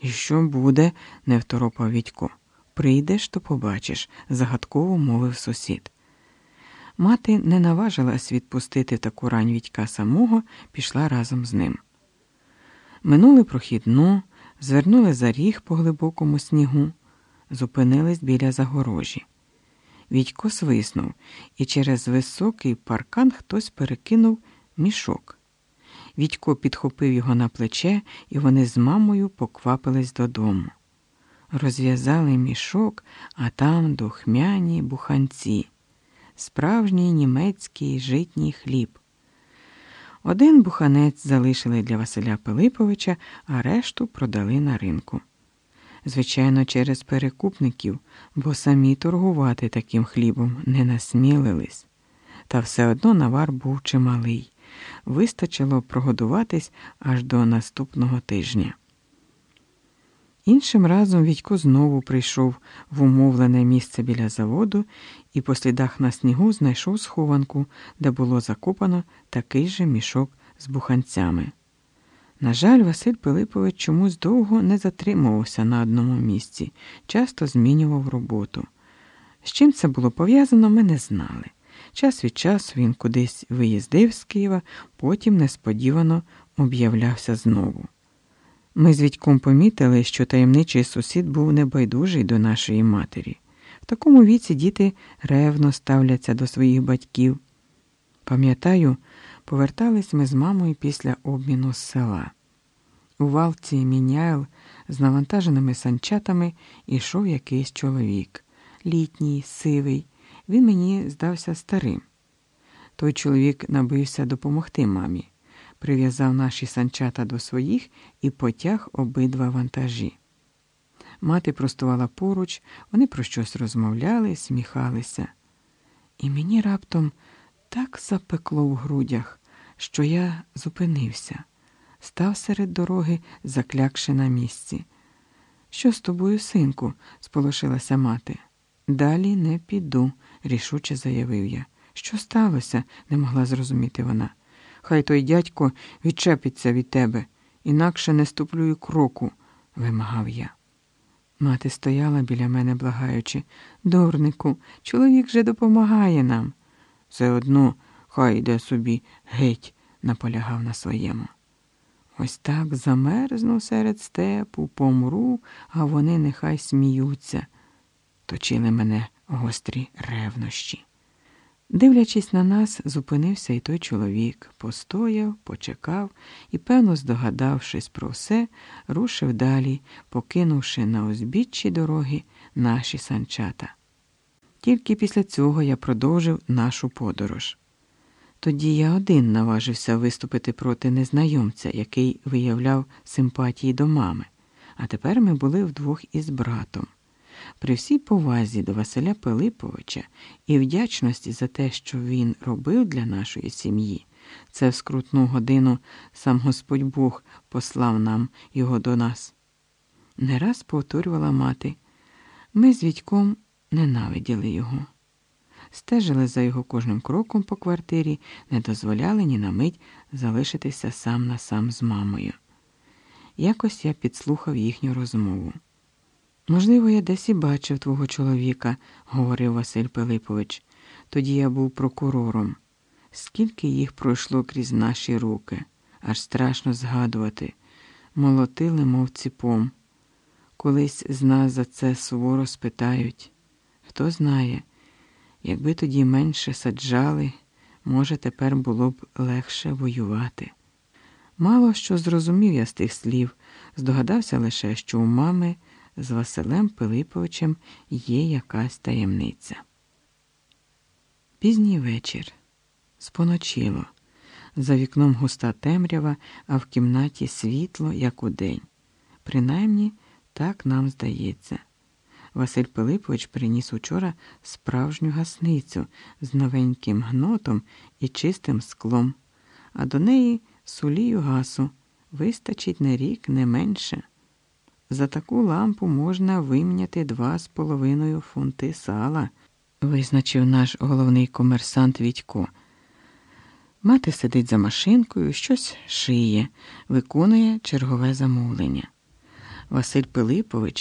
І що буде? не второпав Відько. Прийдеш, то побачиш, загадково мовив сусід. Мати не наважилась відпустити таку рань Відька самого, пішла разом з ним. Минули прохідну, звернули за ріг по глибокому снігу, зупинились біля загорожі. Відько свиснув, і через високий паркан хтось перекинув мішок. Відько підхопив його на плече, і вони з мамою поквапились додому. Розв'язали мішок, а там духмяні буханці, справжній німецький житній хліб. Один буханець залишили для Василя Пилиповича, а решту продали на ринку. Звичайно, через перекупників, бо самі торгувати таким хлібом не насмілились. Та все одно навар був чималий. Вистачило прогодуватись аж до наступного тижня. Іншим разом Відько знову прийшов в умовлене місце біля заводу і по слідах на снігу знайшов схованку, де було закопано такий же мішок з буханцями. На жаль, Василь Пилипович чомусь довго не затримувався на одному місці, часто змінював роботу. З чим це було пов'язано, ми не знали. Час від часу він кудись виїздив з Києва, потім несподівано об'являвся знову. Ми з Відьком помітили, що таємничий сусід був небайдужий до нашої матері. В такому віці діти ревно ставляться до своїх батьків. Пам'ятаю, повертались ми з мамою після обміну з села. У валці міняйл з навантаженими санчатами йшов якийсь чоловік, літній, сивий. Він мені здався старим. Той чоловік набився допомогти мамі, прив'язав наші санчата до своїх і потяг обидва вантажі. Мати простувала поруч, вони про щось розмовляли, сміхалися. І мені раптом так запекло в грудях, що я зупинився, став серед дороги, заклякши на місці. Що з тобою, синку? сполошилася мати. Далі не піду, рішуче заявив я. Що сталося? не могла зрозуміти вона. Хай той дядько відчепиться від тебе, інакше не ступлю й кроку, вимагав я. Мати стояла біля мене, благаючи. Дурнику, чоловік же допомагає нам. Все одно хай йде собі геть, наполягав на своєму. Ось так замерзну серед степу, помру, а вони нехай сміються, точили мене гострі ревнощі. Дивлячись на нас, зупинився і той чоловік, постояв, почекав і, певно, здогадавшись про все, рушив далі, покинувши на узбіччі дороги наші санчата. Тільки після цього я продовжив нашу подорож. Тоді я один наважився виступити проти незнайомця, який виявляв симпатії до мами, а тепер ми були вдвох із братом. При всій повазі до Василя Пилиповича і вдячності за те, що він робив для нашої сім'ї, це в скрутну годину сам Господь Бог послав нам його до нас. Не раз повторювала мати, ми з Відьком ненавиділи його, стежили за його кожним кроком по квартирі, не дозволяли ні на мить залишитися сам на сам з мамою. Якось я підслухав їхню розмову. Можливо, я десь і бачив твого чоловіка, говорив Василь Пилипович. Тоді я був прокурором. Скільки їх пройшло крізь наші руки, аж страшно згадувати, молотили, мов ціпом. Колись з нас за це суворо спитають. Хто знає, якби тоді менше саджали, може, тепер було б легше воювати. Мало що зрозумів я з тих слів, здогадався лише, що у мами з Василем Пилиповичем є якась таємниця. Пізній вечір споночило. За вікном густа темрява, а в кімнаті світло, як удень. Принаймні, так нам здається. Василь Пилипович приніс учора справжню гасницю з новеньким гнотом і чистим склом, а до неї сулію гасу вистачить на рік не менше. За таку лампу можна вимняти два з половиною фунти сала, визначив наш головний комерсант Відько. Мати сидить за машинкою, щось шиє, виконує чергове замовлення. Василь Пилипович